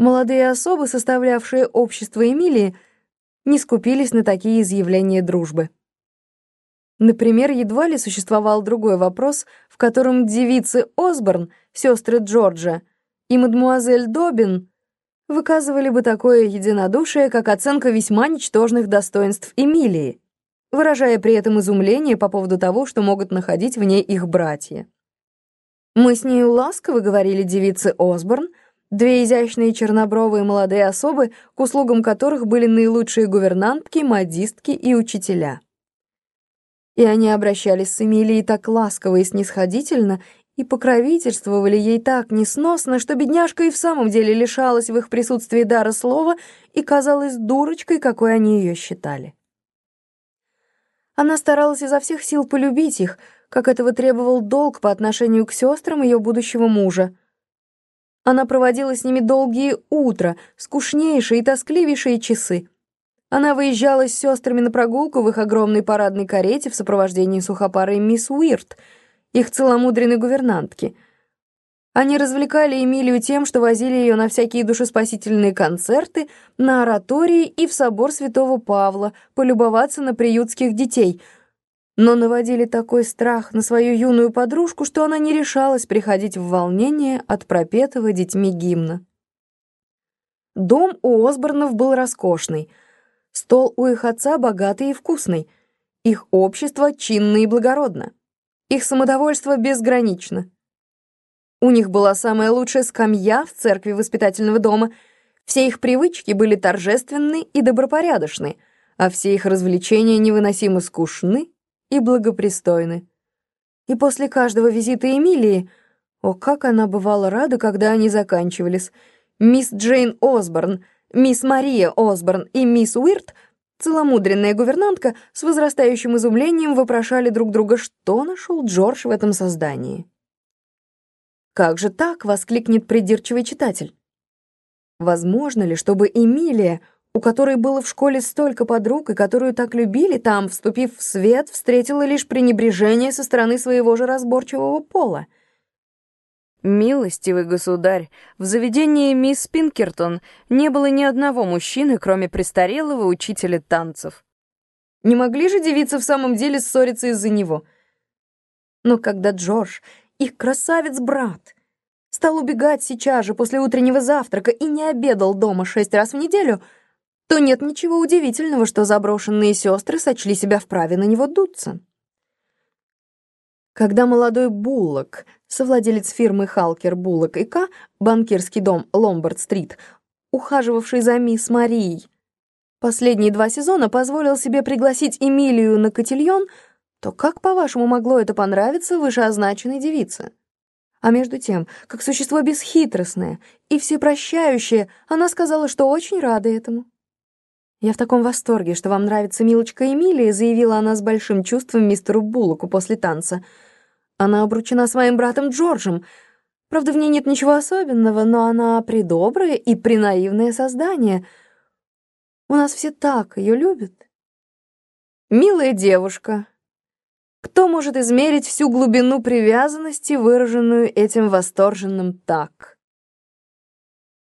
Молодые особы, составлявшие общество Эмилии, не скупились на такие изъявления дружбы. Например, едва ли существовал другой вопрос, в котором девицы Осборн, сестры Джорджа, и мадмуазель Добин выказывали бы такое единодушие, как оценка весьма ничтожных достоинств Эмилии, выражая при этом изумление по поводу того, что могут находить в ней их братья. «Мы с нею ласково», — говорили девицы Осборн, Две изящные чернобровые молодые особы, к услугам которых были наилучшие гувернантки, модистки и учителя. И они обращались с Эмилией так ласково и снисходительно, и покровительствовали ей так несносно, что бедняжка и в самом деле лишалась в их присутствии дара слова и казалась дурочкой, какой они ее считали. Она старалась изо всех сил полюбить их, как этого требовал долг по отношению к сестрам ее будущего мужа, она проводила с ними долгие утра, скучнейшие и тоскливейшие часы. Она выезжала с сестрами на прогулку в их огромной парадной карете в сопровождении сухопарой мисс Уирт, их целомудренной гувернантки. Они развлекали Эмилию тем, что возили ее на всякие душеспасительные концерты, на оратории и в собор святого Павла, полюбоваться на приютских детей — но наводили такой страх на свою юную подружку, что она не решалась приходить в волнение от пропетого детьми гимна. Дом у Осборнов был роскошный, стол у их отца богатый и вкусный, их общество чинно и благородно, их самодовольство безгранично. У них была самая лучшая скамья в церкви воспитательного дома, все их привычки были торжественны и добропорядочны, а все их развлечения невыносимо скучны и благопристойны. И после каждого визита Эмилии, о, как она бывала рада, когда они заканчивались, мисс Джейн Осборн, мисс Мария Осборн и мисс Уирт, целомудренная гувернантка, с возрастающим изумлением вопрошали друг друга, что нашел Джордж в этом создании. «Как же так?» — воскликнет придирчивый читатель. Возможно ли, чтобы Эмилия у которой было в школе столько подруг и которую так любили там, вступив в свет, встретила лишь пренебрежение со стороны своего же разборчивого пола. «Милостивый государь, в заведении мисс Пинкертон не было ни одного мужчины, кроме престарелого учителя танцев. Не могли же девицы в самом деле ссориться из-за него? Но когда Джордж, их красавец-брат, стал убегать сейчас же после утреннего завтрака и не обедал дома шесть раз в неделю — то нет ничего удивительного, что заброшенные сестры сочли себя вправе на него дуться. Когда молодой Буллок, совладелец фирмы Халкер, Буллок и К, банкирский дом Ломбард-стрит, ухаживавший за мисс Марией, последние два сезона позволил себе пригласить Эмилию на котельон, то как, по-вашему, могло это понравиться вышеозначенной девице? А между тем, как существо бесхитростное и всепрощающее, она сказала, что очень рада этому. «Я в таком восторге, что вам нравится милочка Эмилия», заявила она с большим чувством мистеру Буллоку после танца. «Она обручена с моим братом Джорджем. Правда, в ней нет ничего особенного, но она придоброе и принаивное создание. У нас все так ее любят». «Милая девушка», кто может измерить всю глубину привязанности, выраженную этим восторженным «так»?